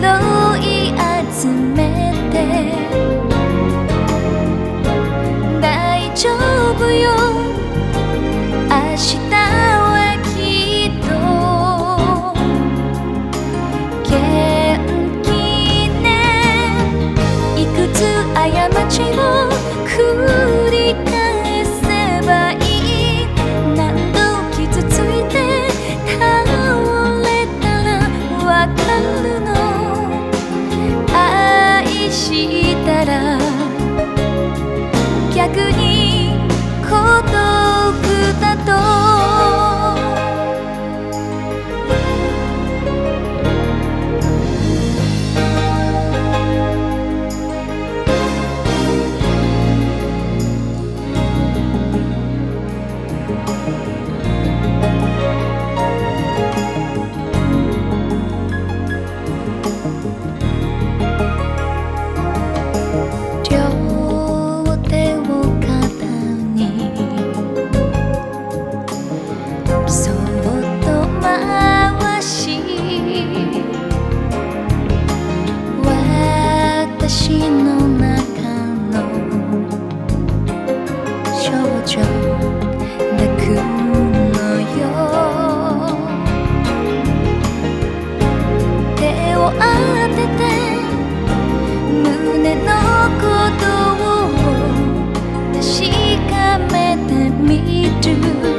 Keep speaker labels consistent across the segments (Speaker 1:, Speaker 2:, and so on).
Speaker 1: 能ち泣くのよ手を当てて胸のことを確かめてみる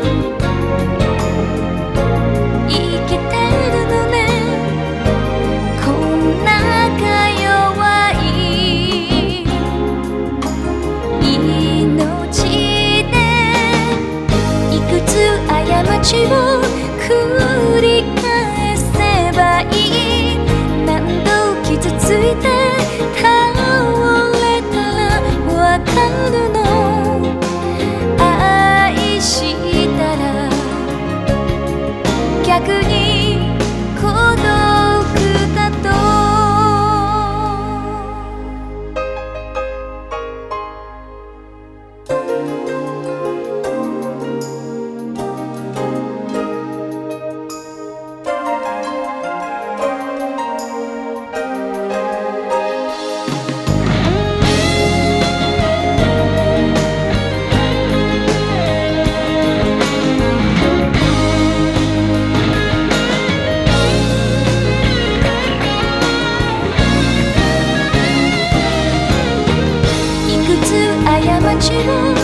Speaker 1: 寂寞